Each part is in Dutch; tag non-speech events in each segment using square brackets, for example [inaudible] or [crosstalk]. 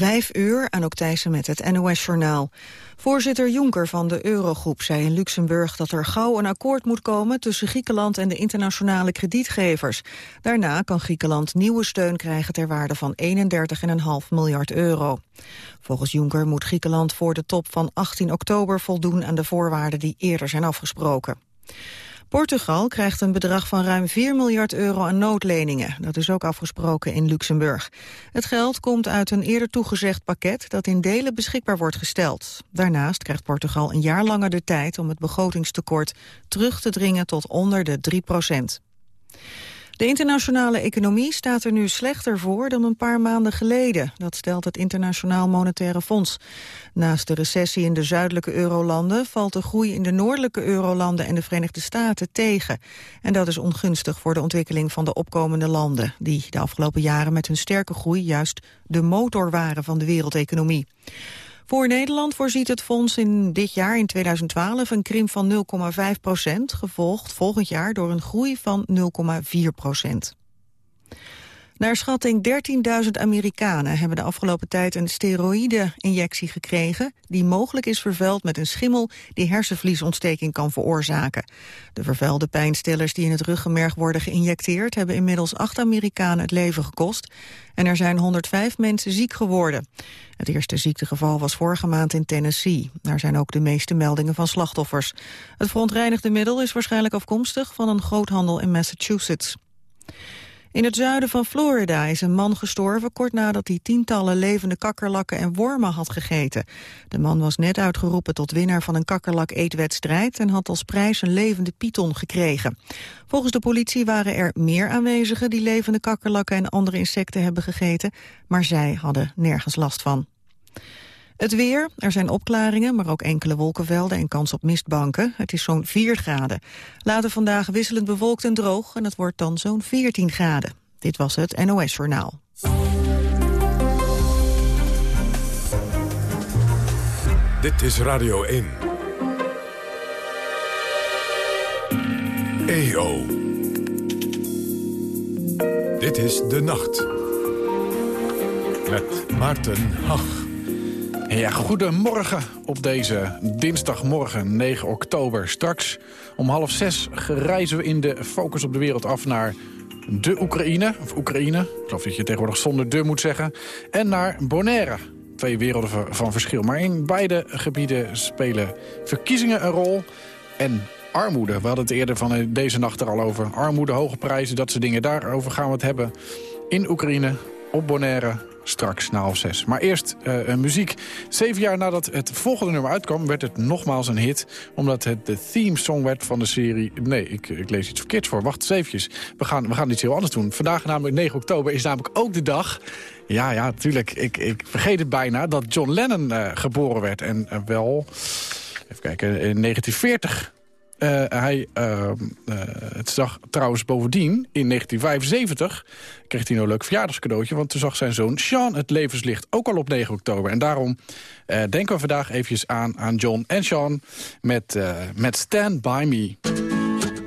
Vijf uur, aan Thijssen met het NOS-journaal. Voorzitter Juncker van de Eurogroep zei in Luxemburg dat er gauw een akkoord moet komen tussen Griekenland en de internationale kredietgevers. Daarna kan Griekenland nieuwe steun krijgen ter waarde van 31,5 miljard euro. Volgens Juncker moet Griekenland voor de top van 18 oktober voldoen aan de voorwaarden die eerder zijn afgesproken. Portugal krijgt een bedrag van ruim 4 miljard euro aan noodleningen. Dat is ook afgesproken in Luxemburg. Het geld komt uit een eerder toegezegd pakket dat in delen beschikbaar wordt gesteld. Daarnaast krijgt Portugal een jaar langer de tijd om het begrotingstekort terug te dringen tot onder de 3 procent. De internationale economie staat er nu slechter voor dan een paar maanden geleden. Dat stelt het Internationaal Monetaire Fonds. Naast de recessie in de zuidelijke eurolanden valt de groei in de noordelijke eurolanden en de Verenigde Staten tegen. En dat is ongunstig voor de ontwikkeling van de opkomende landen, die de afgelopen jaren met hun sterke groei juist de motor waren van de wereldeconomie. Voor Nederland voorziet het fonds in dit jaar, in 2012, een krimp van 0,5 procent, gevolgd volgend jaar door een groei van 0,4 procent. Naar schatting 13.000 Amerikanen hebben de afgelopen tijd een steroïde-injectie gekregen... die mogelijk is vervuild met een schimmel die hersenvliesontsteking kan veroorzaken. De vervuilde pijnstillers die in het ruggenmerg worden geïnjecteerd... hebben inmiddels acht Amerikanen het leven gekost en er zijn 105 mensen ziek geworden. Het eerste ziektegeval was vorige maand in Tennessee. Daar zijn ook de meeste meldingen van slachtoffers. Het verontreinigde middel is waarschijnlijk afkomstig van een groothandel in Massachusetts. In het zuiden van Florida is een man gestorven kort nadat hij tientallen levende kakkerlakken en wormen had gegeten. De man was net uitgeroepen tot winnaar van een kakkerlak-eetwedstrijd en had als prijs een levende python gekregen. Volgens de politie waren er meer aanwezigen die levende kakkerlakken en andere insecten hebben gegeten, maar zij hadden nergens last van. Het weer, er zijn opklaringen, maar ook enkele wolkenvelden en kans op mistbanken. Het is zo'n 4 graden. Later vandaag wisselend bewolkt en droog en het wordt dan zo'n 14 graden. Dit was het NOS Journaal. Dit is Radio 1. EO. Dit is De Nacht. Met Maarten Hach. Ja, goedemorgen op deze dinsdagmorgen 9 oktober. Straks om half zes reizen we in de Focus op de Wereld af naar de Oekraïne. Of Oekraïne, ik geloof dat je tegenwoordig zonder de moet zeggen. En naar Bonaire. Twee werelden van verschil. Maar in beide gebieden spelen verkiezingen een rol. En armoede. We hadden het eerder van deze nacht er al over. Armoede, hoge prijzen, dat soort dingen. Daarover gaan we het hebben in Oekraïne, op Bonaire straks na half zes. Maar eerst uh, muziek. Zeven jaar nadat het volgende nummer uitkwam... werd het nogmaals een hit, omdat het de theme song werd van de serie... Nee, ik, ik lees iets verkeerds voor. Wacht eens. We gaan, we gaan iets heel anders doen. Vandaag, namelijk 9 oktober, is namelijk ook de dag... Ja, ja, natuurlijk. Ik, ik vergeet het bijna dat John Lennon uh, geboren werd. En uh, wel... Even kijken, in 1940 uh, hij, uh, het zag trouwens bovendien, in 1975 kreeg hij nou een leuk verjaardagscadeautje... want toen zag zijn zoon Sean het levenslicht ook al op 9 oktober. En daarom uh, denken we vandaag eventjes aan, aan John en Sean met, met Stand By Me.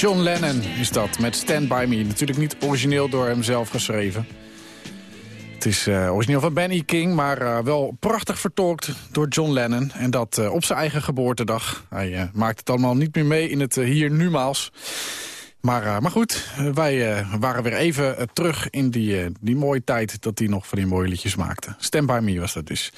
John Lennon is dat, met Stand By Me. Natuurlijk niet origineel door hemzelf geschreven. Het is uh, origineel van Benny King, maar uh, wel prachtig vertolkt door John Lennon. En dat uh, op zijn eigen geboortedag. Hij maakt het allemaal niet meer mee in het hier numaals. Maar, maar goed, wij waren weer even terug in die, die mooie tijd... dat hij nog van die mooie liedjes maakte. Stand By Me was dat dus.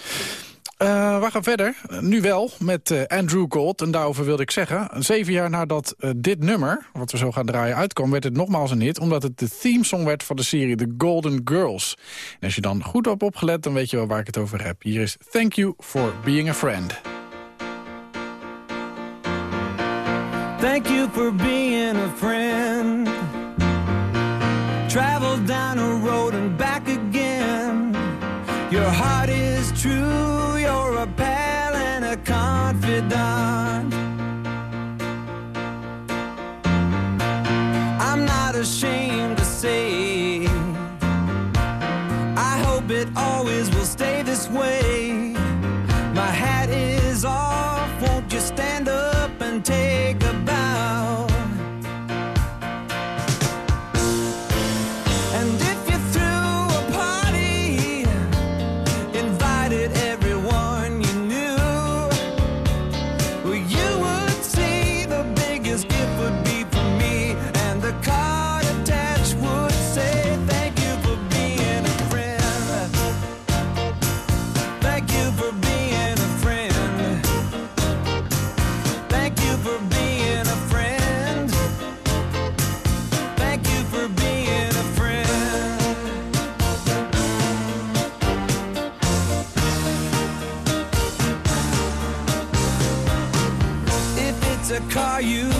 Uh, we gaan verder, nu wel, met uh, Andrew Gold. En daarover wilde ik zeggen, zeven jaar nadat uh, dit nummer, wat we zo gaan draaien, uitkwam... werd het nogmaals een hit, omdat het de themesong werd van de serie The Golden Girls. En als je dan goed op opgelet, dan weet je wel waar ik het over heb. Hier is Thank You for Being a Friend. Thank you for being a friend Travel down a road and back again Your heart is true, done you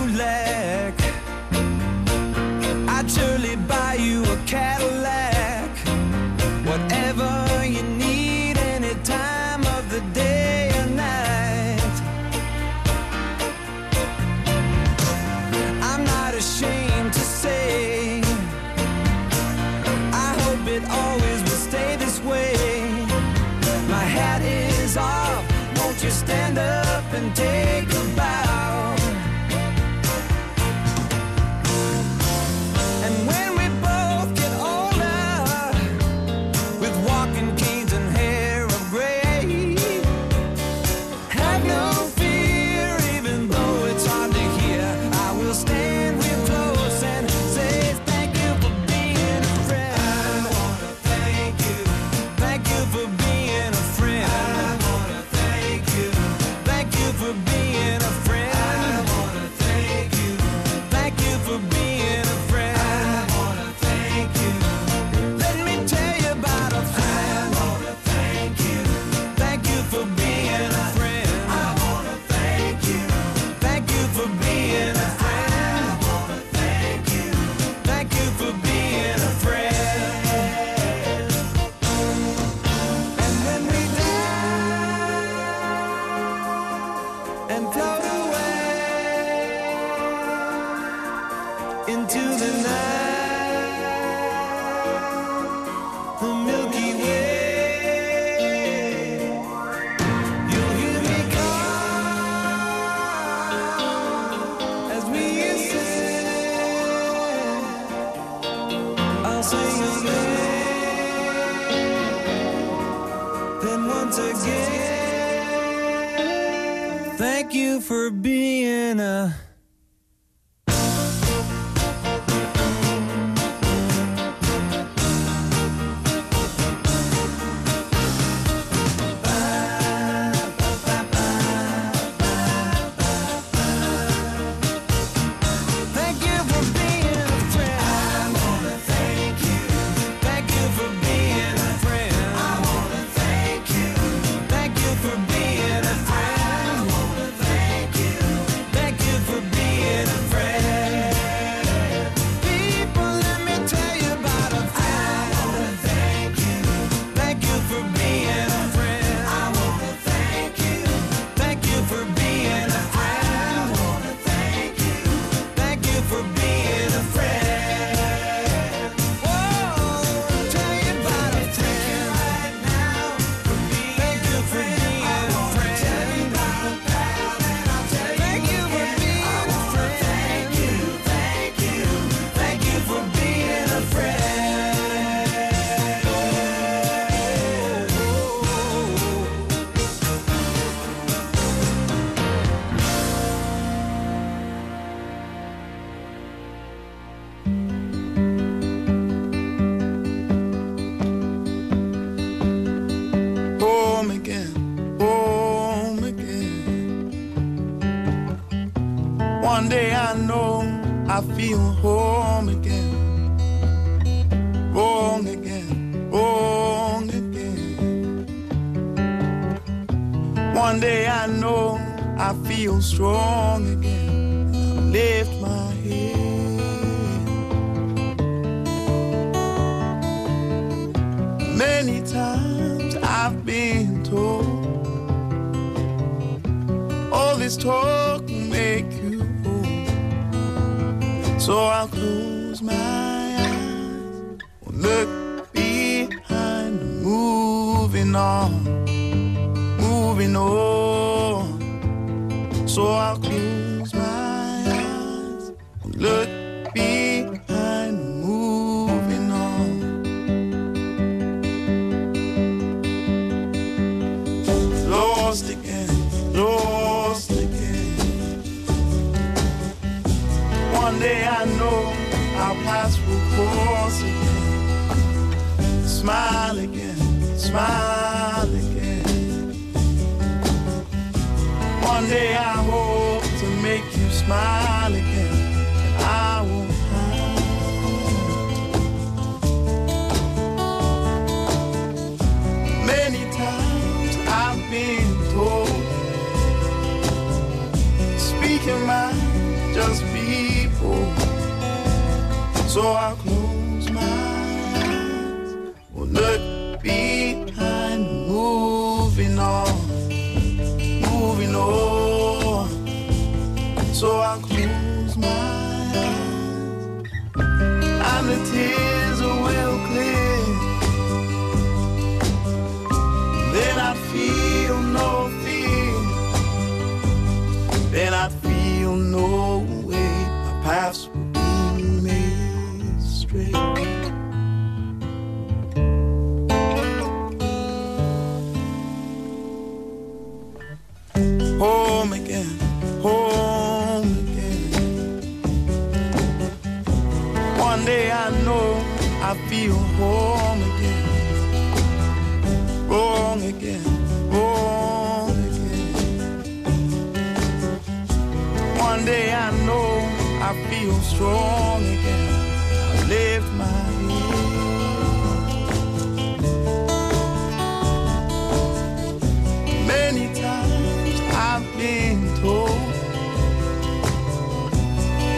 been told,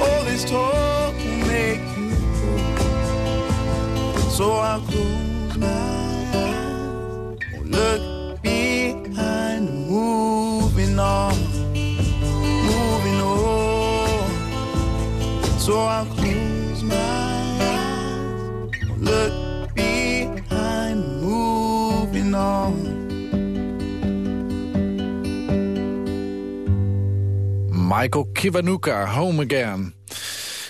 all this talk will make you old. So I'll close my eyes, oh, look behind, moving on, moving on. So I'll Michael Kiwanuka, Home Again.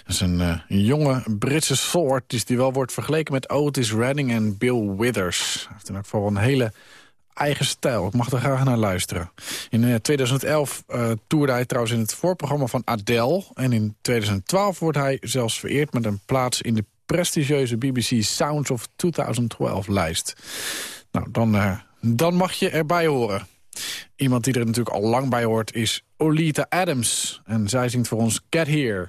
Dat is een eh, jonge Britse soul-artiest die wel wordt vergeleken met Otis Redding en Bill Withers. Hij heeft in elk geval een hele eigen stijl. Ik mag er graag naar luisteren. In eh, 2011 eh toerde hij trouwens in het voorprogramma van Adele. En in 2012 wordt hij zelfs vereerd met een plaats in de prestigieuze BBC Sounds of 2012-lijst. Nou, dan, eh, dan mag je erbij horen. Iemand die er natuurlijk al lang bij hoort is Olita Adams. En zij zingt voor ons Get Here.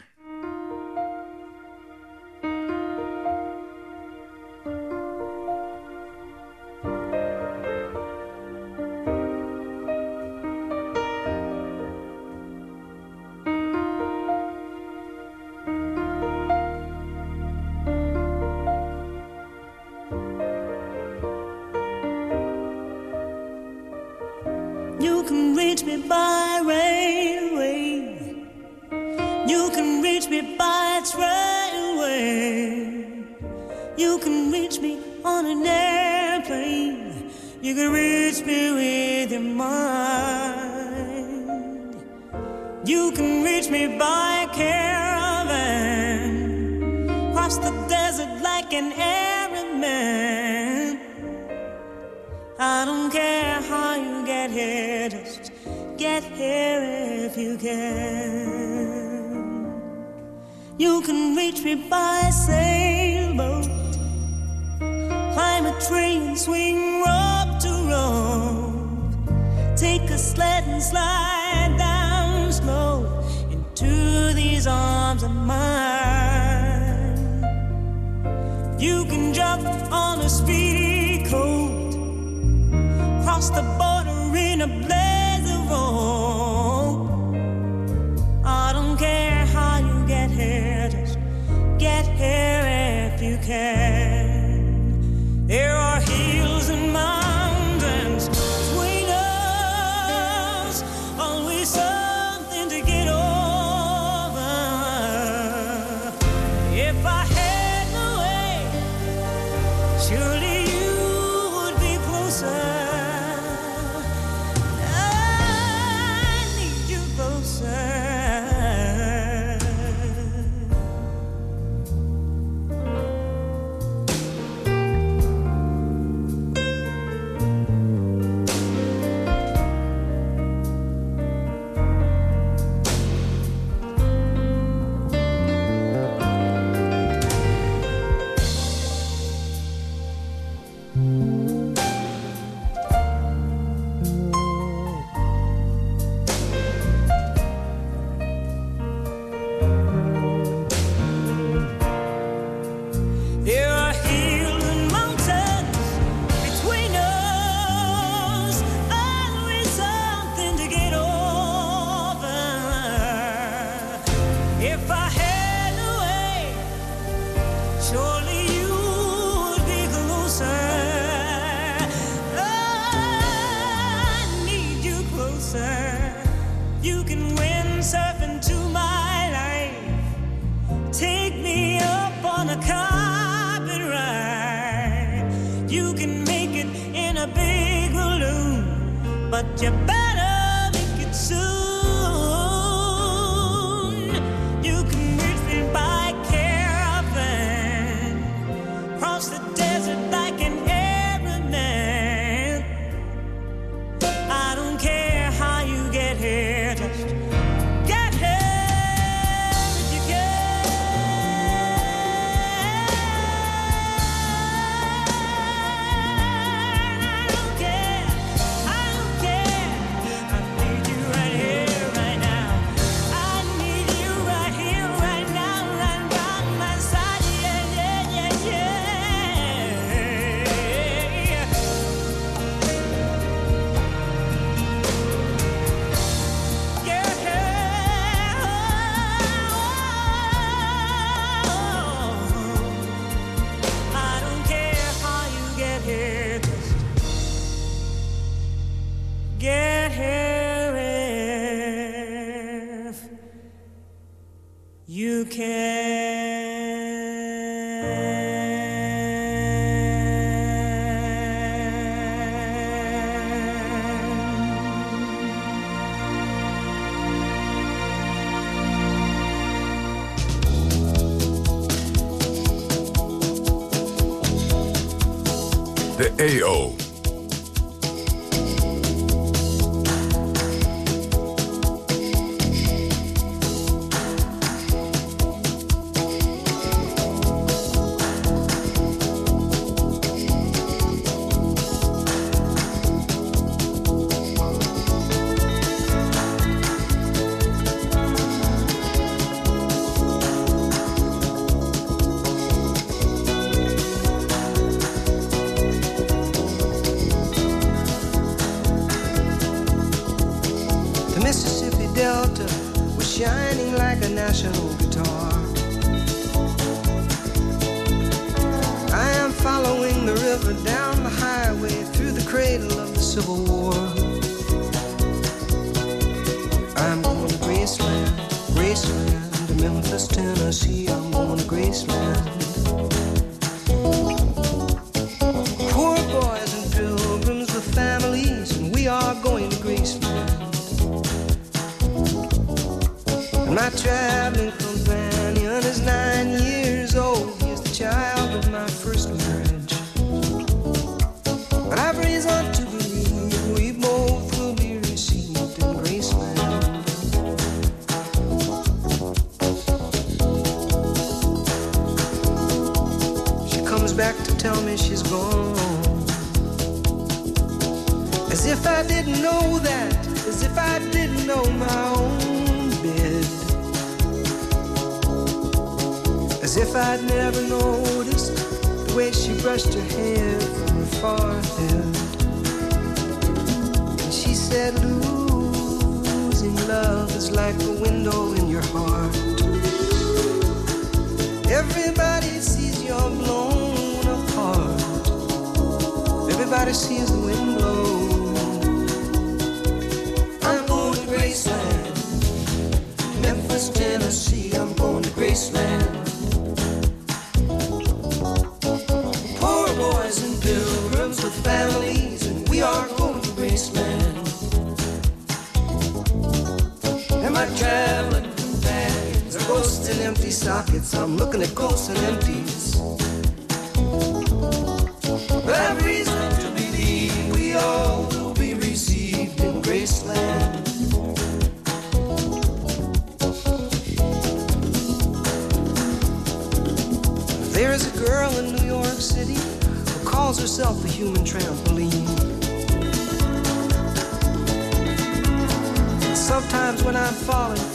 desert like an errand man. I don't care how you get here, just get here if you can. You can reach me by sailboat, climb a train, swing rope to rope, take a sled and slide down slow into these arms of mine. up on a speedy coat, cross the border in a blazer. of. de EO. Like a window in your heart. Everybody sees you're blown apart. Everybody sees the wind blow. I'm going to Graceland, Memphis, Tennessee. I'm going to Graceland. Poor boys and pilgrims with families, sockets. I'm looking at ghosts and empties. I've reason to believe we all will be received in Graceland. There is a girl in New York City who calls herself a human trampoline. Sometimes when I'm falling,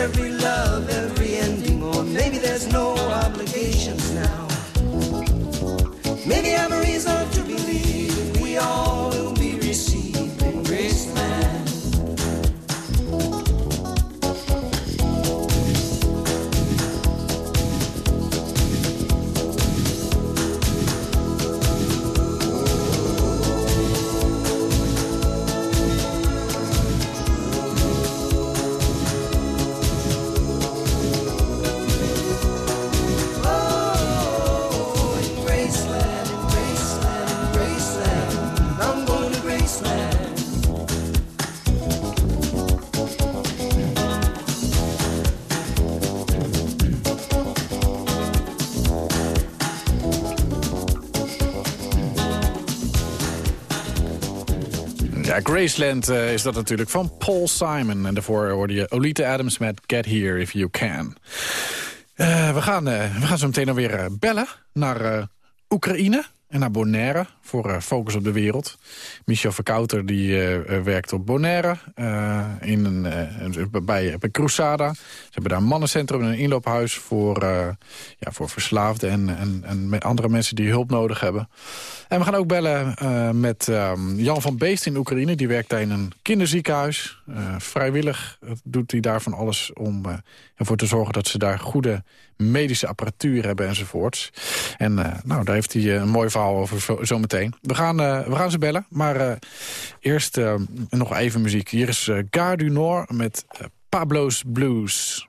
Every love, every Graceland eh, is dat natuurlijk van Paul Simon. En daarvoor hoorde je Olita Adams met Get Here If You Can. Eh, we, gaan, eh, we gaan zo meteen alweer bellen naar Oekraïne en naar Bonaire voor eh, Focus op de Wereld. Michel Verkouter die, eh, eh, werkt op Bonaire in een, bij, bij Cruzada. Ze hebben daar een mannencentrum en een inloophuis voor, ja, voor verslaafden... En, en, en andere mensen die hulp nodig hebben. En we gaan ook bellen met ehm, Jan van Beest in Oekraïne. Die werkt daar in een kinderziekenhuis. Vrijwillig doet hij daar van alles om ervoor te zorgen... dat ze daar goede medische apparatuur hebben enzovoorts. En nou, daar heeft hij een mooi verhaal over zo- We, gaan, eh, we gaan ze bellen, maar eh, eerst eh, nog even muziek. Hier is Gare du Nord met Pablo's Blues.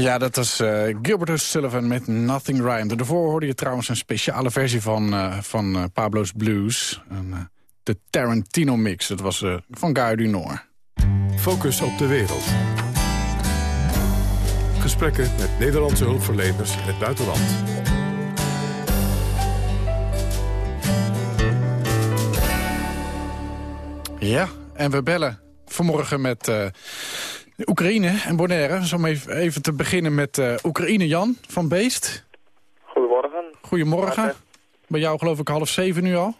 Ja, dat was eh, Gilbert O'Sullivan met Nothing Rhymed. Daarvoor hoorde je trouwens een speciale versie van, eh, van eh, Pablo's Blues. De Tarantino mix. Dat was van Guy du Nord. Focus op de wereld. Gesprekken met Nederlandse hulpverleners in het buitenland. Ja, en we bellen vanmorgen met Oekraïne en Bonaire. Dus om even, te beginnen met eh, Oekraïne. Jan van Beest. Goedemorgen. Goedemorgen. Bij jou geloof ik half zeven nu al.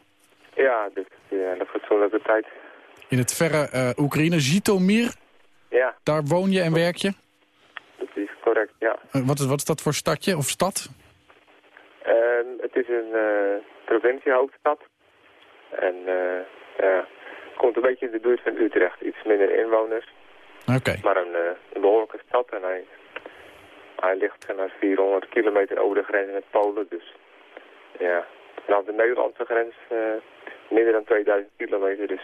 Ja, dit is uh, de fatsoenlijke tijd. In het verre eh, Oekraïne. Zhytomyr, Ja, daar woon je en werk je. dat is correct, ja. Eh, wat, is, wat is dat voor stadje of stad? Ehm, het is een eh, provinciehoofdstad. En ja, het komt een beetje in de buurt van Utrecht. Iets minder inwoners, Oké. maar een, eh, een behoorlijke stad. En hij, hij ligt zeg maar 400 kilometer over de grens met Polen. Dus ja, vanaf de Nederlandse grens eh, minder dan 2000 kilometer. Dus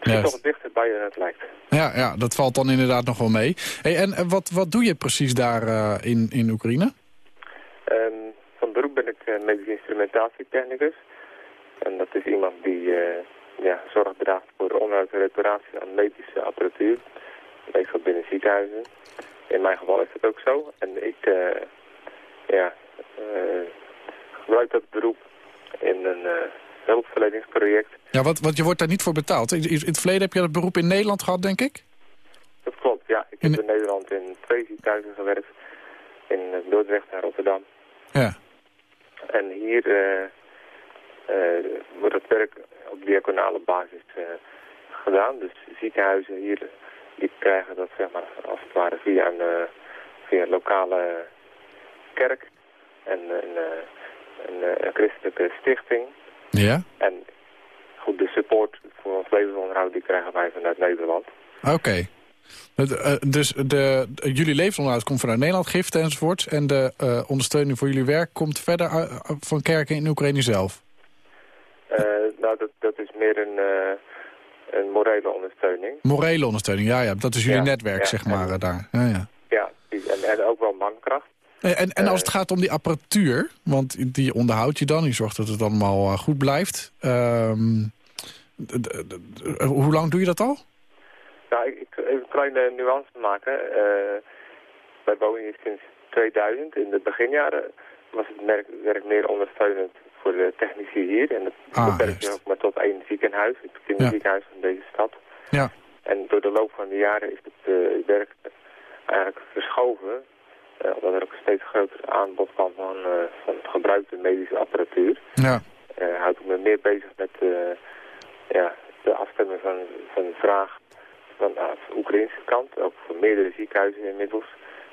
Juist. toch dichterbij dan het lijkt. Ja, ja, dat valt dan inderdaad nog wel mee. Hey, en eh, wat, wat doe je precies daar eh, in, in Oekraïne? Ehm, van beroep ben ik uh, medisch instrumentatietechnicus. En dat is iemand die eh, ja, zorg draagt voor de onderhoud en reparatie aan medische apparatuur. Meestal binnen ziekenhuizen. In mijn geval is dat ook zo. En ik eh, ja, eh, gebruik dat beroep in een eh, hulpverleningsproject. Ja, wat, wat je wordt daar niet voor betaald. In, in het verleden heb je dat beroep in Nederland gehad, denk ik? Dat klopt, ja. Ik heb in Nederland in twee ziekenhuizen gewerkt. In Dordrecht en Rotterdam. Ja. En hier wordt het werk op diagonale basis gedaan. Dus ziekenhuizen hier, die krijgen dat zeg maar als het ware via een, eh, via een lokale kerk en een, eh, een, eh, een christelijke stichting. Ja? En goed, de support voor ons levensonderhoud die krijgen wij vanuit Nederland. Oké. Dus de, jullie levensonderhoud komt vanuit Nederland, giften enzovoorts. En de ondersteuning voor jullie werk komt verder van kerken in Oekraïne zelf. Eh, nou, dat, dat is meer een, een morele ondersteuning. Morele ondersteuning, ja, ja. Dat is jullie Ja, netwerk, ja, zeg maar, en- eh, daar. Ja, ja. Ja, en, en ook wel mankracht. En, en, als het gaat om die apparatuur, want die onderhoud je dan, je zorgt dat het allemaal eh, goed blijft. Ehm, hoe lang doe je dat al? Nou, ik, ik even een kleine nuance maken. Eh, wij wonen hier sinds 2000. In de beginjaren was het merk, werk meer ondersteunend voor de technici hier. En dat Ah, beperkt zich ook maar tot één ziekenhuis, het kinderziekenhuis van deze stad. Ja. En door de loop van de jaren is het eh, werk eigenlijk verschoven. eh, omdat er ook een steeds groter aanbod kwam van, eh, van gebruikte medische apparatuur. Ja. Houdt ik me meer bezig met ja, de afstemming van, van de vraag van de Oekraïnse kant. Ook voor meerdere ziekenhuizen inmiddels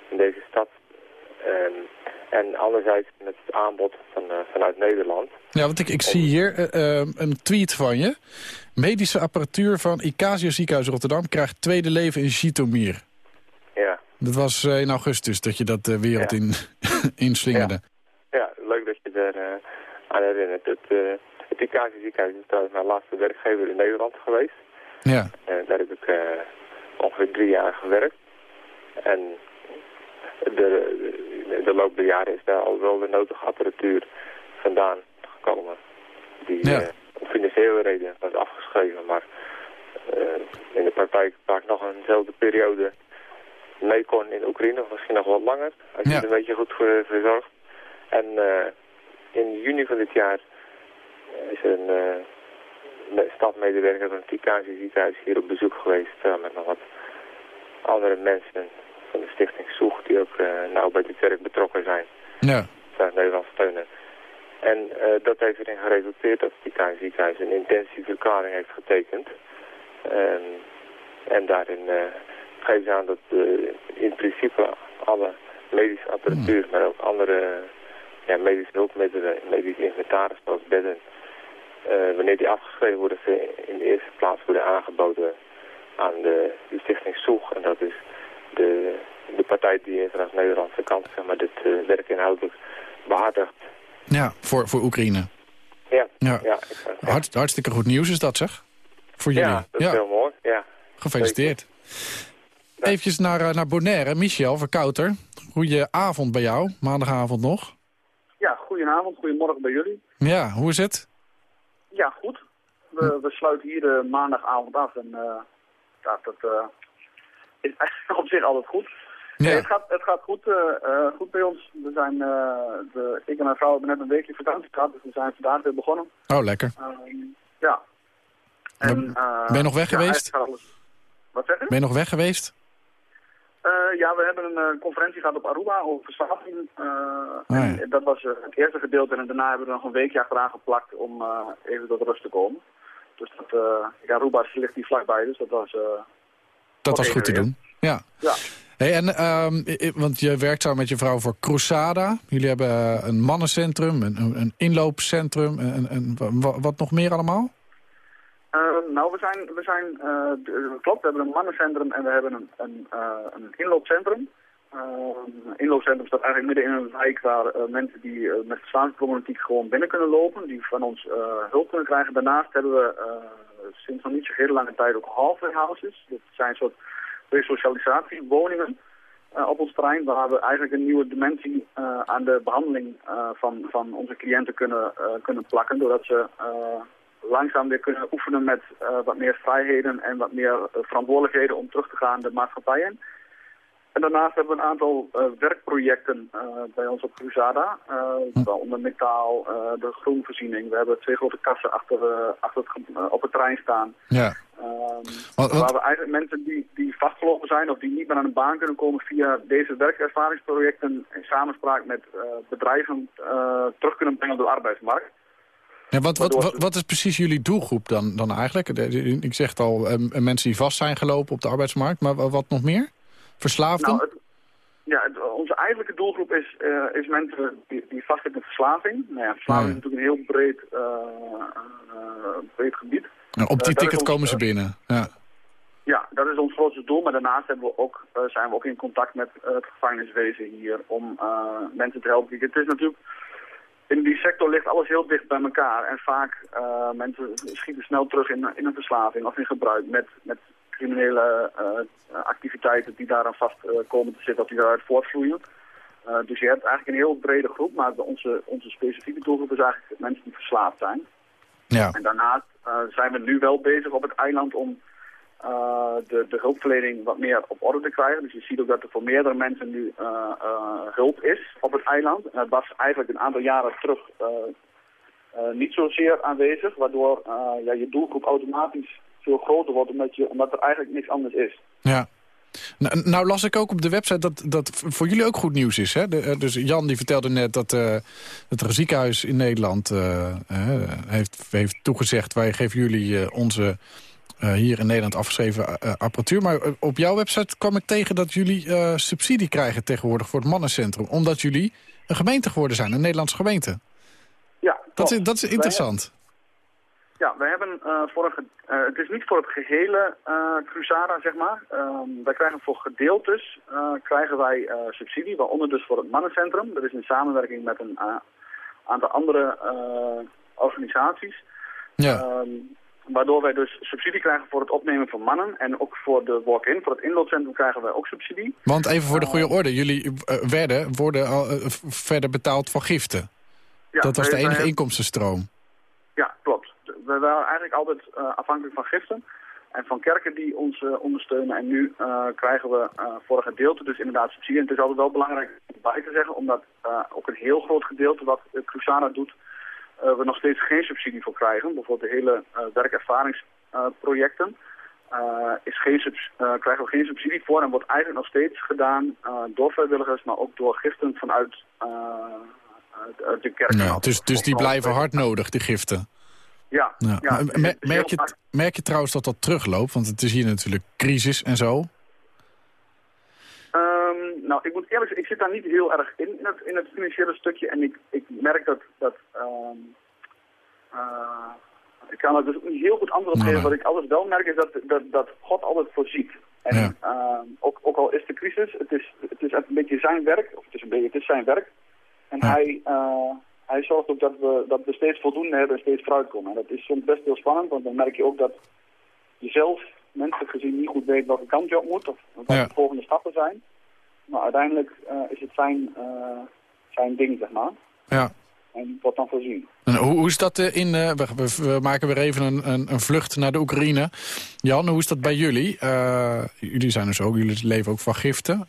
in deze stad. Ehm, en anderzijds met het aanbod van, eh, vanuit Nederland. Ja, want ik, ik zie hier eh, eh, een tweet van je. Medische apparatuur van Icasia Ziekenhuis Rotterdam krijgt tweede leven in Zitomir. Ja, Dat was eh, in augustus dat je dat de wereld Ja. in [laughs] inslingerde. ja leuk dat je daar eh, aan herinnert. Het, uh, het ziekenhuis is trouwens mijn laatste werkgever in Nederland geweest. Ja. Daar heb ik ongeveer drie jaar gewerkt. En de, de, de loop der jaren is daar al wel de nodige apparatuur vandaan gekomen. Die Ja. eh, om financiële redenen was afgeschreven, maar eh, in de praktijk vaak nog eenzelfde periode mee kon in Oekraïne, of misschien nog wat langer, als je Ja. het een beetje goed voor, verzorgt. En eh, in juni van dit jaar is er een me- stafmedewerker van het Ticasi ziekenhuis hier op bezoek geweest, met nog wat andere mensen van de stichting Soeg, die ook eh, nauw bij dit werk betrokken zijn, Ja. Nederland steunen. En eh, dat heeft erin geresulteerd dat het ziekenhuis een intentieverklaring heeft getekend. En, en daarin eh, geven ze aan dat in principe alle medische apparatuur, maar ook andere ja, medische hulpmiddelen, medisch inventaris zoals bedden, wanneer die afgeschreven worden, ze in de eerste plaats worden aangeboden aan de, de stichting Soeg. En dat is de, de partij die vanaf de Nederlandse kant zeg maar, dit eh, werk inhoudelijk behartigt. Ja, voor, voor Oekraïne. Ja, Ja. ja, exact, ja. Hart, hartstikke goed nieuws is dat, zeg. Voor jullie. ja dat is heel mooi. Ja. Gefeliciteerd. Even naar, eh, naar Bonaire. Michel Verkouter. Goeie avond bij jou. Maandagavond nog. Ja, goedenavond, goedemorgen bij jullie. Ja, hoe is het? Ja, goed. We, we sluiten hier de maandagavond af en eh, ja, dat eh, is eigenlijk [laughs] op zich altijd goed. Ja. Het, gaat, het gaat goed, eh, eh, goed bij ons. We zijn, eh, de, ik en mijn vrouw hebben net een weekje vakantie gehad, dus we zijn vandaag weer begonnen. Oh, lekker. Ehm, ja. En, ben je nog weg ja, geweest? Wat zeg je? Ben je nog weg geweest? Ja, we hebben een conferentie gehad op Aruba over verslaving. Ah, ja. Dat was het eerste gedeelte en daarna hebben we er nog een weekje achteraan geplakt om even tot rust te komen. Dus dat, ja, Aruba ligt hier vlakbij, dus dat was... Dat was goed te doen. Ja. ja. Hey, en, ehm, want je werkt samen met je vrouw voor Crusada. Jullie hebben eh, een mannencentrum, een, een- inloopcentrum. En, en wa- wat nog meer allemaal? Eh, nou, we zijn, we zijn eh, klopt, we hebben een mannencentrum en we hebben een, een, een inloopcentrum. Een inloopcentrum staat eigenlijk midden in een wijk waar mensen die met verslavingsproblematiek gewoon binnen kunnen lopen, die van ons hulp kunnen krijgen. Daarnaast hebben we sinds nog niet zo hele lange tijd ook halfway houses. Dat zijn soort resocialisatiewoningen eh, op ons terrein, waar we eigenlijk een nieuwe dimensie eh, aan de behandeling eh, van, van onze cliënten kunnen, kunnen plakken, doordat ze langzaam weer kunnen oefenen met wat meer vrijheden en wat meer verantwoordelijkheden om terug te gaan de maatschappij in. En daarnaast hebben we een aantal eh, werkprojecten eh, bij ons op Cruzada, uh, waaronder metaal, de groenvoorziening. We hebben twee grote kassen achter, achter het, op het terrein staan. Ja. Ehm, Wat- wat- Waar we eigenlijk mensen die, die vastgelopen zijn of die niet meer aan een baan kunnen komen via deze werkervaringsprojecten in samenspraak met bedrijven terug kunnen brengen op de arbeidsmarkt. Ja, wat, wat, wat, is precies jullie doelgroep dan, dan eigenlijk? De- de- Ik zeg het al, mensen die vast zijn gelopen op de arbeidsmarkt. Maar wa- wat nog meer? Verslaafden? Nou, het, ja, het- onze eigenlijke doelgroep is, eh, is mensen die, die vastzitten in verslaving. Nou ja, verslaving Ja. is natuurlijk een heel breed, eh, eh, breed gebied. Nou, op die ticket ons, komen ze binnen. Ja. Ja, dat is ons grootste doel. Maar daarnaast hebben we ook, zijn we ook in contact met het gevangeniswezen hier om mensen te helpen. Het is natuurlijk, in die sector ligt alles heel dicht bij elkaar. En vaak mensen schieten snel terug in, in een verslaving of in gebruik met, met criminele uh, activiteiten die daaraan vast uh, komen te zitten of die daaruit voortvloeien. Dus je hebt eigenlijk een heel brede groep, maar onze, onze specifieke doelgroep is eigenlijk mensen die verslaafd zijn. Ja. En daarnaast zijn we nu wel bezig op het eiland om uh, de, de hulpverlening wat meer op orde te krijgen. Dus je ziet ook dat er voor meerdere mensen nu uh, uh, hulp is op het eiland. En dat was eigenlijk een aantal jaren terug niet zozeer aanwezig, waardoor ja, je doelgroep automatisch veel groter wordt omdat, je, omdat er eigenlijk niks anders is. Ja. Nou, nou, las ik ook op de website dat dat voor jullie ook goed nieuws is. Hè? De, dus Jan die vertelde net dat, uh, er een ziekenhuis in Nederland uh, uh, heeft, heeft toegezegd... wij geven jullie onze hier in Nederland afgeschreven apparatuur. Maar op jouw website kwam ik tegen dat jullie subsidie krijgen tegenwoordig voor het mannencentrum. Omdat jullie een gemeente geworden zijn, een Nederlandse gemeente. Ja, dat is, dat is interessant. Ja, we hebben uh, voor een, uh, het is niet voor het gehele uh, Cruzada, zeg maar. Um, wij krijgen voor gedeeltes krijgen wij subsidie, waaronder dus voor het mannencentrum. Dat is in samenwerking met een aantal andere organisaties. Ja. Um, waardoor wij dus subsidie krijgen voor het opnemen van mannen. En ook voor de walk-in, voor het inloopcentrum krijgen wij ook subsidie. Want even voor de goede orde, jullie werden, worden al verder betaald van giften. Ja, dat was de enige wij... inkomstenstroom. Ja, klopt we waren eigenlijk altijd uh, afhankelijk van giften en van kerken die ons uh, ondersteunen. En nu uh, krijgen we voor een gedeelte dus inderdaad subsidie. En het is altijd wel belangrijk bij te zeggen, omdat ook een heel groot gedeelte wat Cruzana doet, we nog steeds geen subsidie voor krijgen. Bijvoorbeeld de hele werkervaringsprojecten. is geen krijgen we geen subsidie voor en wordt eigenlijk nog steeds gedaan door vrijwilligers, maar ook door giften vanuit de kerk. Dus, dus die blijven hard nodig, die giften? Ja. ja. ja merk, merk, je, merk je trouwens dat dat terugloopt? Want het is hier natuurlijk crisis en zo. Um, nou, ik moet eerlijk zeggen, ik zit daar niet heel erg in, in het, in het financiële stukje. En ik, ik merk dat... dat um, uh, ik kan er dus niet heel goed antwoord geven. Wat ik altijd wel merk is dat, dat, dat God altijd voorziet. En ja. uh, ook, ook al is de crisis, het is, het is een beetje zijn werk. Of het is, een beetje, het is zijn werk. En ja. hij... Uh, hij zorgt ook dat we, dat we steeds voldoende hebben en steeds vooruitkomen. En dat is soms best heel spannend, want dan merk je ook dat je zelf, menselijk gezien, niet goed weet welke kant je op moet. Of wat ja. de volgende stappen zijn. Maar uiteindelijk uh, is het zijn, uh, zijn ding, zeg maar. Ja. En wordt dan voorzien. En hoe, hoe is dat in... Uh, we, we, maken weer even een, een, een, vlucht naar de Oekraïne. Jan, hoe is dat bij jullie? jullie zijn dus ook, jullie leven ook van giften.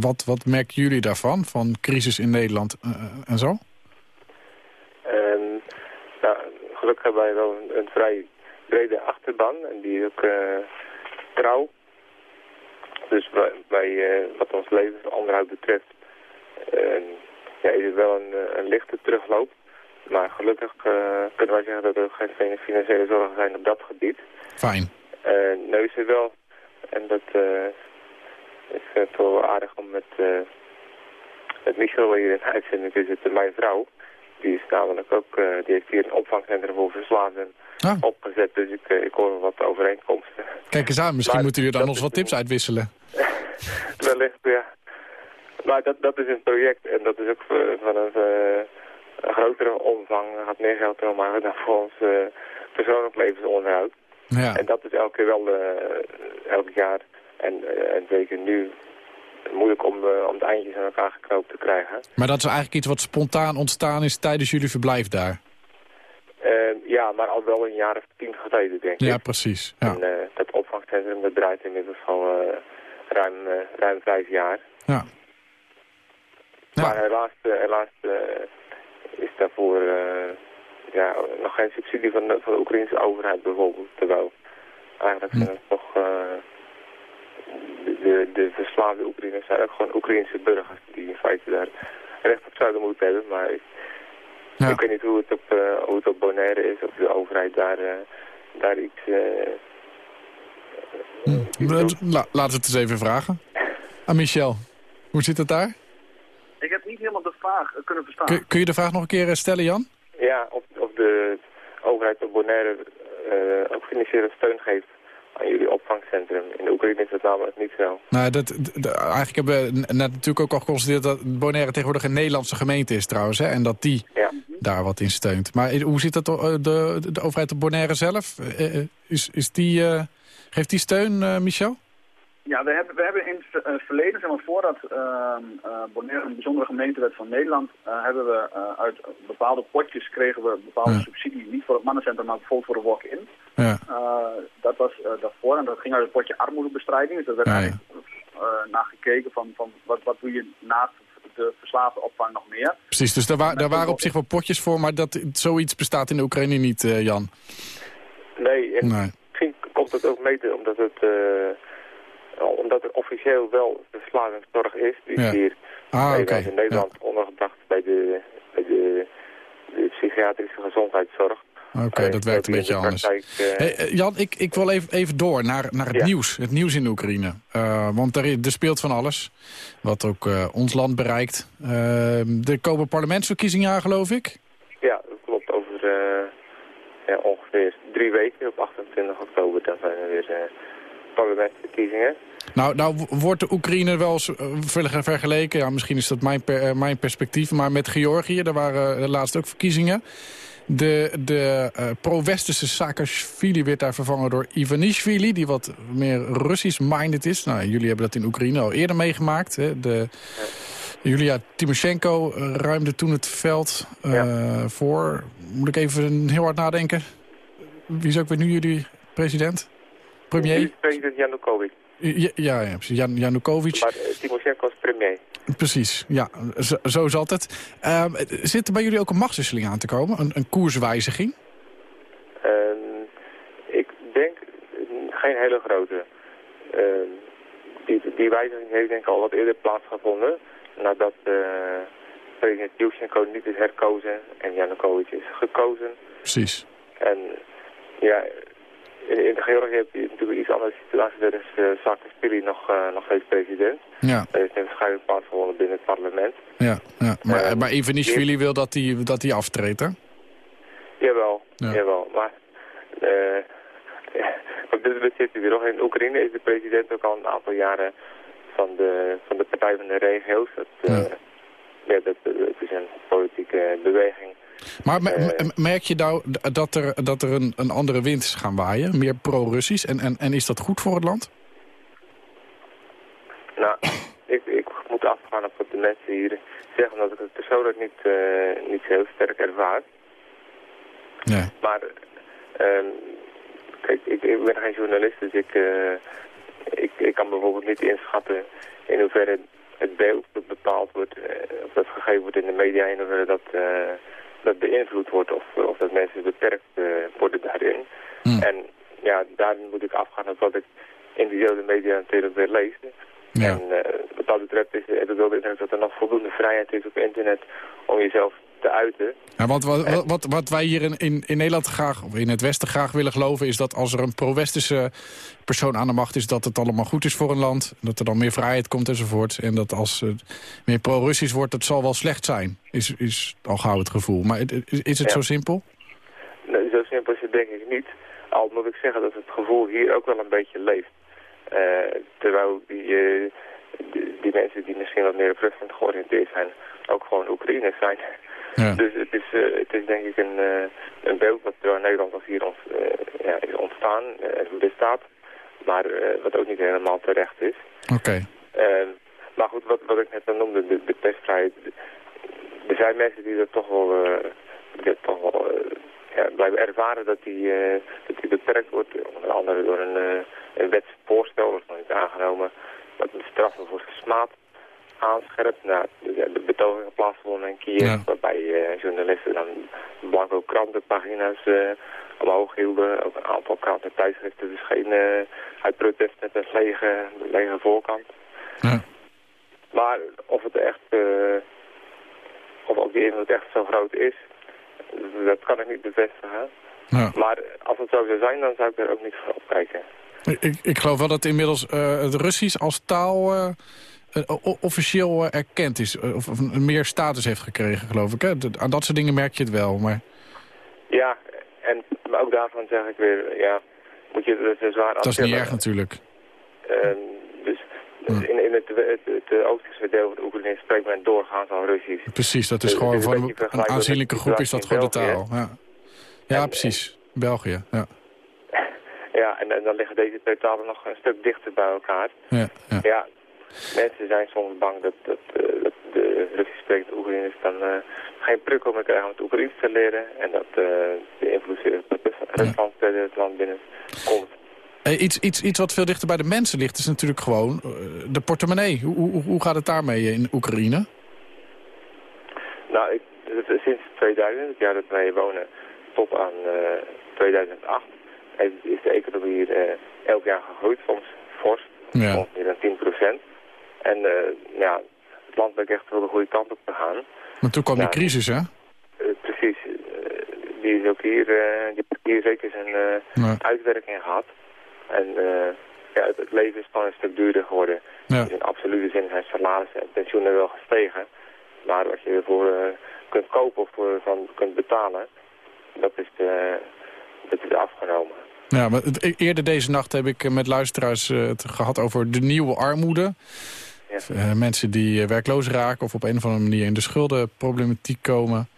wat, wat merken jullie daarvan? Van crisis in Nederland en zo? En, nou, gelukkig hebben wij wel een, een, vrij brede achterban en die is ook uh, trouw. Dus bij, uh, wat ons levensonderhoud betreft uh, ja, is het wel een, een lichte terugloop. Maar gelukkig kunnen wij zeggen dat er geen financiële zorgen zijn op dat gebied. Fijn. nu is het wel, en dat vind het wel aardig om met, met Michel hier in uitzending te zitten, mijn vrouw. Die is namelijk ook, uh, die heeft hier een opvangcentrum voor verslaafden ah. opgezet. Dus ik, uh, ik hoor wat overeenkomsten. Kijk eens aan, misschien maar moeten jullie dan nog wat tips uitwisselen. [laughs] Wellicht, ja. Maar dat, dat is een project en dat is ook van een, uh, een grotere omvang. Gaat meer geld maar dan voor ons persoonlijk levensonderhoud. Ja. En dat is elke keer wel elk jaar en, en zeker nu moeilijk om, uh, om de eindjes aan elkaar geknoopt te krijgen. Maar dat is eigenlijk iets wat spontaan ontstaan is tijdens jullie verblijf daar? Uh, ja, maar al wel een jaar of tien geleden, denk ik. Ja, precies. Ja. En uh, dat opvangcentrum dat draait inmiddels al ruim, ruim vijf jaar. Ja. ja. Maar helaas, helaas is daarvoor ja, nog geen subsidie van de, van de Oekraïnse overheid bijvoorbeeld. Terwijl eigenlijk het toch de, de verslaafde Oekraïners zijn ook gewoon Oekraïnse burgers die in feite daar recht op zouden moeten hebben. Maar Ja. Ik weet niet hoe het op, eh, hoe het op Bonaire is, of de overheid daar, eh, daar iets... eh, La, laten we het eens even vragen. Aan Michel, hoe zit het daar? Ik heb niet helemaal de vraag kunnen verstaan. Kun, kun je de vraag nog een keer stellen, Jan? ja, of, of de overheid op Bonaire eh, ook financiële steun geeft aan jullie opvangcentrum. In de Oekraïne is dat namelijk niet zo. Nou, dat, eigenlijk hebben we net natuurlijk ook al geconstateerd... dat Bonaire tegenwoordig een Nederlandse gemeente is trouwens. Hè, en dat die Ja. daar wat in steunt. Maar hoe zit dat eh, de, de, de overheid op Bonaire zelf? Eh, eh, is, is die, geeft die steun, Michel? Ja, we hebben, we hebben in het eh, verleden, zeg maar, voordat ehm, eh, Bonaire een bijzondere gemeente werd van Nederland, eh, hebben we eh, uit bepaalde potjes kregen we bepaalde Ja. subsidie, niet voor het mannencentrum, maar bijvoorbeeld voor de walk-in. Ja. Eh, dat was eh, daarvoor en dat ging uit het potje armoedebestrijding. Dus daar werd Ja, ja. eigenlijk eh, naar gekeken van, van wat, wat doe je naast de verslaafde opvang nog meer. Precies, dus daar, wa daar waren op zich wel potjes voor... maar dat, zoiets bestaat in de Oekraïne niet, eh, Jan. Nee, Nee. misschien komt het ook mee te- omdat het... omdat er officieel wel verslavingszorg is. Die Ja. hier Ah. Nederland in Nederland ondergebracht bij de, bij de, de psychiatrische gezondheidszorg. Oké, dat werkt een beetje de anders. praktijk, eh, Hey, eh, Jan, ik, ik wil even, even door naar, naar het Ja. nieuws. Het nieuws in Oekraïne. Eh, want er, er speelt van alles. Wat ook ons land bereikt. Er komen parlementsverkiezingen aan, geloof ik. Ja, dat klopt. Over ja, ongeveer drie weken, op 28 oktober, dan zijn er weer parlementsverkiezingen. Nou, nou wordt de Oekraïne wel eens eh, ver- vergeleken. Ja, misschien is dat mijn, per- eh, mijn perspectief. Maar met Georgië, daar waren eh, laatst ook verkiezingen. De, de eh, pro-westerse Saakashvili werd daar vervangen door Ivanishvili... die wat meer Russisch-minded is. Nou, jullie hebben dat in Oekraïne al eerder meegemaakt. Hè? De, Julia Timoshenko ruimde toen het veld voor. Moet ik even heel hard nadenken. Wie is ook weer nu jullie president? Premier? President Janukovic. Ja, ja, ja precies. Jan, Janukovic. Maar eh, Timoshenko is premier. Precies, ja. Zo, zo is altijd. Ehm, zit er bij jullie ook een machtswisseling aan te komen? Een, een koerswijziging? Ehm, ik denk mm, geen hele grote. Ehm, die, die wijziging heeft denk ik al wat eerder plaatsgevonden. Nadat eh, president Yushchenko niet is herkozen en Janukovic is gekozen. Precies. En ja, in, in Georgië heb je natuurlijk iets andere situatie. Daar is uh, Saakashvili nog, eh, nog steeds president. Ja, Er is een verschuiving plaatsgevonden binnen het parlement. ja, ja. Maar, Ehm, maar Ivanishvili wil dat hij dat die aftreedt, hè? Jawel, Ja. jawel. Maar eh [laughs] op dit moment zit hij weer nog. In Oekraïne is de president ook al een aantal jaren van de, van de Partij van de Regio's. Dat, eh, Ja. ja, dat, eh, het is een politieke beweging. Maar Eh. me- merk je nou dat er, dat er een, een andere wind is gaan waaien? Meer pro-Russisch? En, en, en is dat goed voor het land? Nou, ik, ik moet afgaan op wat de mensen hier zeggen, omdat ik het persoonlijk niet, eh, niet zo heel sterk ervaar. Ja. Maar, ehm, kijk, ik, ik ben geen journalist, dus ik, eh, ik, ik kan bijvoorbeeld niet inschatten in hoeverre het beeld dat bepaald wordt, of dat gegeven wordt in de media, in hoeverre dat, eh, dat beïnvloed wordt, of, of dat mensen beperkt eh, worden daarin. Hm. En ja, daarin moet ik afgaan op wat ik in diezelfde media natuurlijk weer lees. Ja. En eh, wat dat betreft is, heb ik wel de dat er nog voldoende vrijheid is op internet om jezelf te uiten. Ja, want wat, wat- wat, wij hier in, in, in Nederland graag, of in het Westen graag willen geloven... is dat als er een pro-westerse persoon aan de macht is... dat het allemaal goed is voor een land. Dat er dan meer vrijheid komt enzovoort. En dat als het meer pro-Russisch wordt, het zal wel slecht zijn. Is, is al gauw het gevoel. Maar is, is het Ja. zo simpel? Nee, zo simpel is het denk ik niet. Al moet ik zeggen dat het gevoel hier ook wel een beetje leeft. Eh, terwijl die, eh, die, die mensen die misschien wat meer op Rusland georiënteerd zijn, ook gewoon Oekraïners zijn. Ja. Dus het is, eh, het is denk ik een, eh, een beeld wat in Nederland als hier ont, eh, ja, is ontstaan en bestaat. Maar wat ook niet helemaal terecht is. Oké. Ehm, maar goed, wat, wat ik net al noemde, de, de persvrijheid. Er zijn mensen die dat toch wel, dat toch wel ja, blijven ervaren dat die, dat die beperkt wordt. Onder andere door een, eh een wetsvoorstel, dat is nog niet aangenomen, dat de straffen voor smaad aanscherpt. Nou, de, de betogingen plaatsvonden in Kiev, Ja. waarbij eh, journalisten dan blanco krantenpagina's eh, omhoog hielden. Ook een aantal kranten en tijdschriften verschenen eh, uit protest met een lege, lege voorkant. Ja. Maar of het echt, of, of die invloed echt zo groot is, Dat kan ik niet bevestigen. Ja. Maar als het zo zou zijn, dan zou ik er ook niet van opkijken. Ik, ik geloof wel dat inmiddels het Russisch als taal officieel eh, erkend is. eh, Of, meer status heeft gekregen, geloof ik. Hè? Aan dat soort dingen merk je het wel. Maar Ja, en maar ook daarvan zeg ik weer, ja, moet je zo zwaar dat is niet erg natuurlijk. Ehm, dus in, in het, het, het, Oosterse deel van de Oekraïne spreekt men doorgaans al Russisch. Precies, dat is Dus gewoon het een beetje een, aanzienlijke groep is dat gewoon de taal. Ja, ja precies. België, ja. [laughs] Ja, en, en dan liggen deze twee talen nog een stuk dichter bij elkaar. ja, ja. Ja, mensen zijn soms bang dat, dat, eh, dat de Russisch sprekende Oekraïners dan eh, geen prikkel meer krijgen om het Oekraïens te leren. En dat eh, de invloed van Rusland verder het land binnen komt. Iets, iets, iets wat veel dichter bij de mensen ligt is natuurlijk gewoon de portemonnee. Hoe, hoe, hoe gaat het daarmee in Oekraïne? Nou, ik, sinds 2000, het jaar dat wij wonen, tot aan eh, 2008, heeft, is de economie hier elk jaar gegroeid, soms fors, Ja. soms meer dan 10 procent. En eh, ja, het land bleek echt wel de goede kant op te gaan. Maar toen kwam Ja. die crisis, hè? Eh, precies, eh, die is ook hier, die heeft hier zeker zijn uitwerking gehad. En ja, het, het leven is gewoon een stuk duurder geworden. Ja. Dus in absolute zin zijn salarissen en pensioenen wel gestegen. Maar wat je ervoor kunt kopen of voor van kunt betalen, dat is, dat is afgenomen. Ja, maar e- eerder deze nacht heb ik met luisteraars het gehad over de nieuwe armoede. Ja. Eh, mensen die eh, werkloos raken of op een of andere manier in de schuldenproblematiek komen.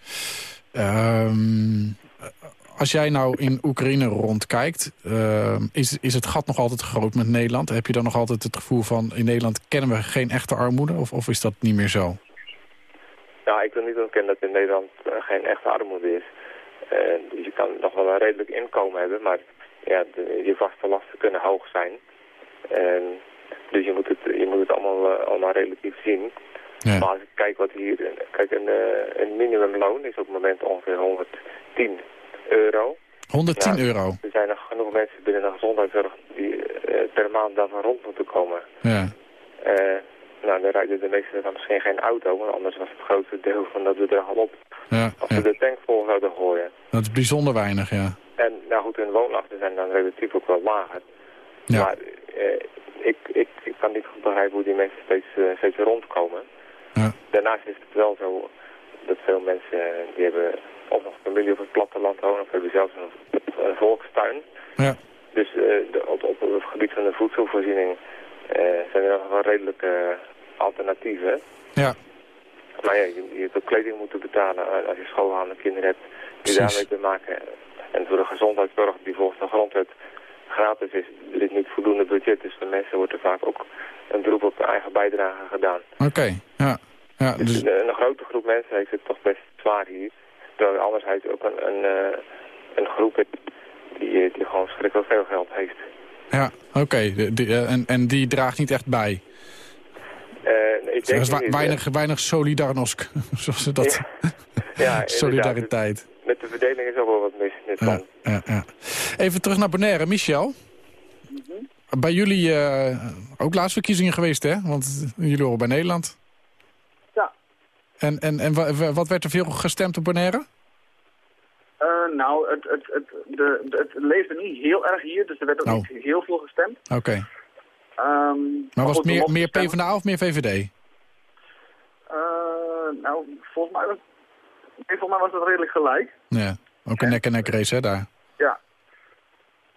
Ehm, als jij nou in Oekraïne rondkijkt, ehm, is, is het gat nog altijd groot met Nederland? Heb je dan nog altijd het gevoel van in Nederland kennen we geen echte armoede? Of, of is dat niet meer zo? Nou, ik wil niet ontkennen dat in Nederland eh, geen echte armoede is. Dus je kan nog wel een redelijk inkomen hebben, maar ja, de- je vaste lasten kunnen hoog zijn. En dus je moet het, je moet het allemaal, eh, allemaal relatief zien. Ja. Maar als ik kijk wat hier... Kijk, een, eh, een minimumloon is op het moment ongeveer 110 euro. 110 Ja. euro. Er zijn nog genoeg mensen binnen de gezondheidszorg die eh, per maand daarvan rond moeten komen. Ja. Nou, dan rijden de meesten dan misschien geen auto, want anders was het grootste deel van dat bedrag al op. Ja, Als ja. we de tank vol zouden gooien. Dat is bijzonder weinig, ja. En nou goed, hun woonlasten zijn dan relatief ook wel lager. Ja. Maar ik, ik, ik kan niet goed begrijpen hoe die mensen steeds, eh, steeds rondkomen. Ja. Daarnaast is het wel zo dat veel mensen eh, die hebben of nog familie op het platteland wonen of hebben zelfs een, een volkstuin. Ja. Dus eh, de, op, op het gebied van de voedselvoorziening zijn er nog wel redelijke alternatieven. Ja. Maar ja, je, je hebt ook kleding moeten betalen als je schoolgaande kinderen hebt die daarmee te maken. En voor de gezondheidszorg die volgens de grondwet gratis is, er is niet voldoende budget. Dus de mensen wordt er vaak ook een beroep op eigen bijdrage gedaan. Oké, ja. ja Dus dus, een, een grote groep mensen heeft het toch best zwaar hier. Terwijl anderzijds ook een, een, eh, een groep die, eh, die gewoon schrikkelijk veel geld heeft. ja, oké. Eh, en, en die draagt niet echt bij. Nee, ik Er denk is wa- niet, weinig, weinig solidarnost, [laughs] zoals ze dat... Ja. [laughs] Solidariteit. Met de verdeling is ook wel wat mis in dit Ja, land. ja, ja. Even terug naar Bonaire. Michel? Bij jullie eh, ook laatst verkiezingen geweest, hè? Want jullie horen bij Nederland. Ja. En, en, en wa- wa- wat werd er veel gestemd op Bonaire? Eh, nou, het, het, het, de, het leefde niet heel erg hier, dus er werd ook Oh. niet heel veel gestemd. Oké. Ehm, Maar was het meer, meer. PvdA of meer VVD? Eh, nou, volgens mij was, nee, volgens mij was het redelijk gelijk. Ja, ook een nek-en-nek race, hè, daar. Ja.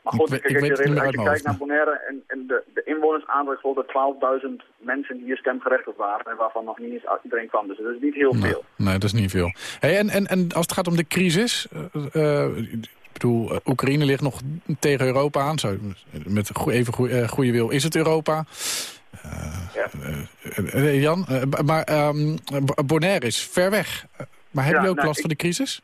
Maar Ik goed, kijk, ik als weet je, als je kijkt naar Bonaire en, en de, de ik dat 12.000 mensen hier stemgerechtigd waren en waarvan nog niet eens iedereen kwam. Dus dat is niet heel Nee, veel. nee, dat is niet veel. Hey, en, en, en als het gaat om de crisis... eh, eh, ik bedoel, eh, Oekraïne ligt nog tegen Europa aan. Zo, met even goe- eh, goede wil is het Europa. Ja. Jan, maar B- Bonaire is ver weg. Maar hebben Ja, jullie ook nou, last ik- van de crisis?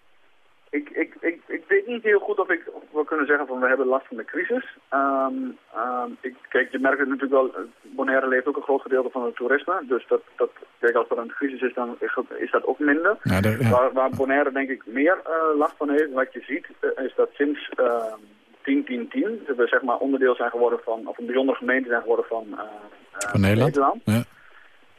Ik, ik, ik, ik weet niet heel goed of, ik, of we kunnen zeggen van we hebben last van de crisis. Ehm, ehm, ik, kijk, je merkt het natuurlijk wel, eh, Bonaire leeft ook een groot gedeelte van het toerisme. Dus dat, dat, kijk, als er een crisis is, dan is, dat- ook minder. Ja, de- ja. Waar, waar Bonaire denk ik meer eh, last van heeft, wat je ziet, eh, is dat sinds ehm 10-10-10 we zeg maar onderdeel zijn geworden van, of een bijzondere gemeente zijn geworden van, Van Nederland? Ja.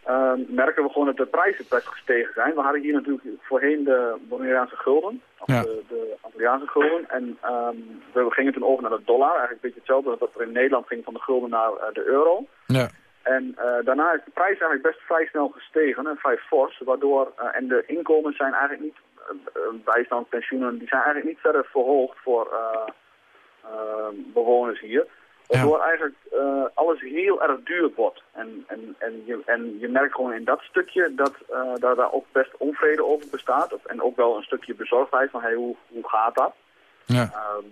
Eh, merken we gewoon dat de prijzen best gestegen zijn. We hadden hier natuurlijk voorheen de Bonaireaanse gulden, of Ja. de, de Antilliaanse gulden. En ehm, we gingen toen over naar de dollar, eigenlijk een beetje hetzelfde als dat er in Nederland ging van de gulden naar eh, de euro. Ja. En eh, daarna is de prijs eigenlijk best vrij snel gestegen, en vrij fors, waardoor, eh, en de inkomens zijn eigenlijk niet, bijstand, pensioenen, die zijn eigenlijk niet verder verhoogd voor bewoners hier. Waardoor eigenlijk eh, alles heel erg duur wordt. En, en, en, je, en je merkt gewoon in dat stukje dat eh, daar, daar ook best onvrede over bestaat. Of- En ook wel een stukje bezorgdheid van hey, hoe, hoe gaat dat? Ja. Ehm,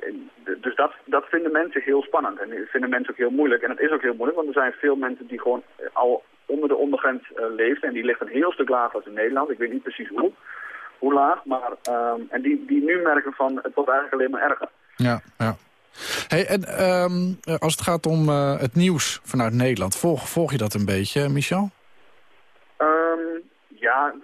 en dus dat, dat vinden mensen heel spannend. En dat vinden mensen ook heel moeilijk. En het is ook heel moeilijk, want er zijn veel mensen die gewoon eh, al onder de ondergrens leven. En die ligt een heel stuk lager als in Nederland. Ik weet niet precies hoe, hoe laag. Maar, ehm, en die, die nu merken van het wordt eigenlijk alleen maar erger. Ja, ja. Hey, en ehm, eh, als het gaat om eh, het nieuws vanuit Nederland, volg, volg je dat een beetje, Michel? Ehm, ja,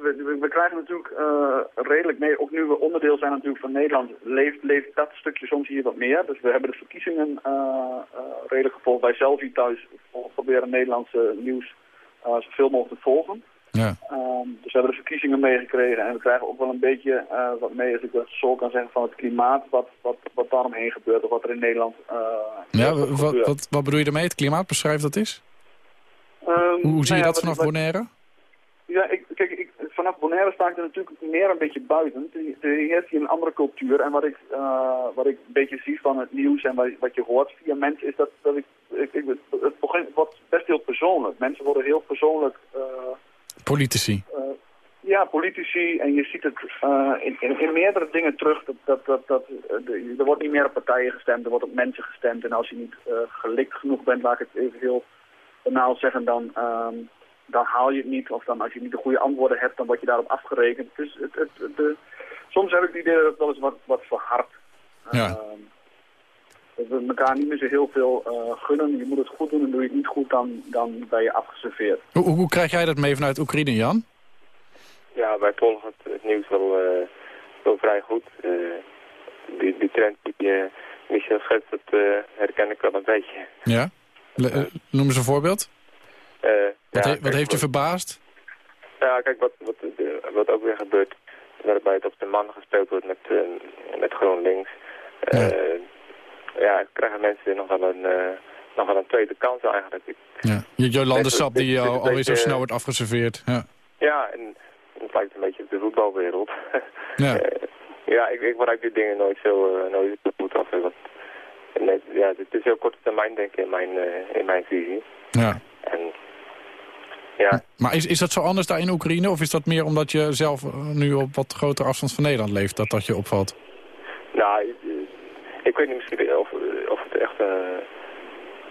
we, krijgen natuurlijk eh, redelijk mee, ook nu we onderdeel zijn natuurlijk van Nederland, leeft, dat stukje soms hier wat meer. Dus we hebben de verkiezingen eh, eh, redelijk gevolgd. Wij zelf hier thuis proberen Nederlandse nieuws eh, zoveel mogelijk te volgen. Ja. Ehm, dus we hebben de verkiezingen meegekregen en we krijgen ook wel een beetje eh, wat mee, als ik dat zo kan zeggen, van het klimaat, wat, wat, wat daaromheen gebeurt of wat er in Nederland eh, Ja, wat wat, wat, wat bedoel je daarmee? Het klimaat, beschrijf dat eens. Ehm, Hoe, hoe nou zie je dat vanaf Bonaire? Ja, ik, kijk, ik, vanaf Bonaire sta ik er natuurlijk meer een beetje buiten. Er er heerst hier een andere cultuur. En wat ik, eh, wat ik een beetje zie van het nieuws en wat, wat je hoort via mensen... is dat, dat ik, ik, ik, het begint wordt best heel persoonlijk. Mensen worden heel persoonlijk... Politici. eh, ja, politici. En je ziet het eh, in, in, in meerdere dingen terug. Dat, dat, dat, dat, eh, de- er wordt niet meer op partijen gestemd, er wordt op mensen gestemd. En als je niet gelikt genoeg bent, laat ik het even heel banaal zeggen, dan, ehm, dan haal je het niet. Of dan als je niet de goede antwoorden hebt, dan word je daarop afgerekend. Dus het, het, het- de, soms heb ik het idee dat het wel eens wat, wat verhard. Ja. Ehm, dat we elkaar niet meer zo heel veel eh, gunnen. Je moet het goed doen en doe je het niet goed, dan, dan ben je afgeserveerd. Hoe, hoe krijg jij dat mee vanuit Oekraïne, Jan? Ja, wij volgen het, het nieuws wel, eh, wel vrij goed. Eh, die, die trend die Michel schetst, dat herken ik wel een beetje. Ja? Le- noem eens een voorbeeld. Eh, Wat, ja, he- wat kijk, heeft je verbaasd? Ja, kijk, wat, wat, wat ook weer gebeurt, waarbij het op de man gespeeld wordt met, met GroenLinks. Eh, ja, krijgen mensen nog wel een, eh, nog wel een tweede kans eigenlijk. Ik- Ja. Je Jolande Sap die al, dit- alweer zo snel eh, wordt afgeserveerd. Ja. Ja, en het lijkt een beetje op de voetbalwereld. Ja. [laughs] Eh, ja, ik, ik begrijp die dingen nooit zo, eh, nooit zo goed af. Want, nee, ja, het is heel korte termijn denken in mijn, eh, in mijn visie. Ja. En ja, Maar is, is dat zo anders daar in Oekraïne? Of is dat meer omdat je zelf eh, nu op wat grotere afstand van Nederland leeft... dat dat je opvalt? nou, eh, ik weet niet misschien of, of het echt eh,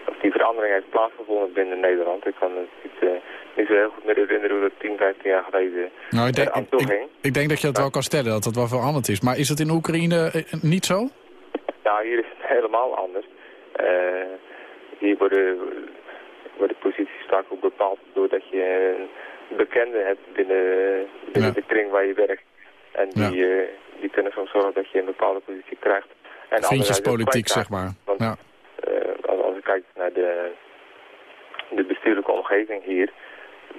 of die verandering heeft plaatsgevonden binnen Nederland. Ik kan het niet, eh, niet zo heel goed meer herinneren hoe dat 10, 15 jaar geleden Nou, ik denk, ik, toe ik, ging. ik denk dat je dat wel kan stellen, dat dat wel veranderd is. Maar is het in Oekraïne eh, niet zo? Nou, hier is het [laughs] helemaal anders. Eh, hier worden, worden posities vaak ook bepaald doordat je een bekende hebt binnen, binnen Ja. de kring waar je werkt. En die, eh, die kunnen soms zorgen dat je een bepaalde positie krijgt. En Vriendjespolitiek, zeg maar. Want Ja. eh, als, als ik kijk naar de, de bestuurlijke omgeving hier,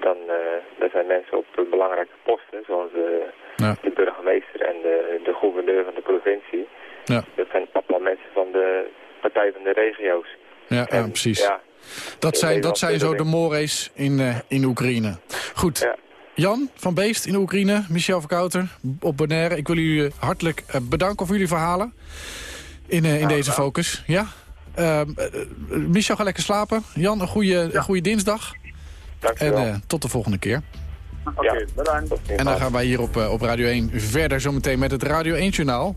dan, eh, dan zijn mensen op eh, belangrijke posten, zoals eh, Ja. de burgemeester en de, de gouverneur van de provincie. Ja. Dat zijn allemaal mensen van de partij van de regio's. Ja, En, precies. Ja, Dat zijn, dat zijn zo de mores in, eh, in Oekraïne. Goed. Ja. Jan van Beest in Oekraïne, Michel Verkouter op Bonaire. Ik wil jullie eh, hartelijk eh, bedanken voor jullie verhalen in, eh, in deze focus. Ja? Ehm, eh, eh, Michel, ga lekker slapen. Jan, een goede, een goede dinsdag. En dankjewel. eh, tot de volgende keer. Oké, bedankt. En dan gaan wij hier op, op Radio 1 verder zometeen met het Radio 1-journaal.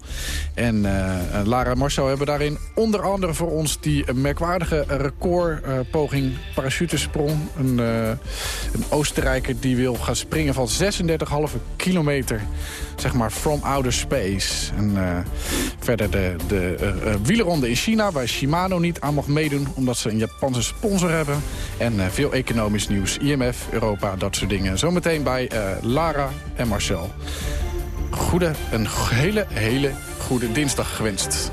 En Lara en Marcel hebben daarin onder andere voor ons... die merkwaardige recordpoging parachutesprong. Een, eh, een Oostenrijker die wil gaan springen van 36,5 kilometer. Zeg maar from outer space. En eh, verder de, de eh, eh, wielerronde in China... waar Shimano niet aan mag meedoen omdat ze een Japanse sponsor hebben. En veel economisch nieuws. IMF, Europa, dat soort dingen. Zometeen bij Lara en Marcel. Goede, een hele, hele goede dinsdag gewenst.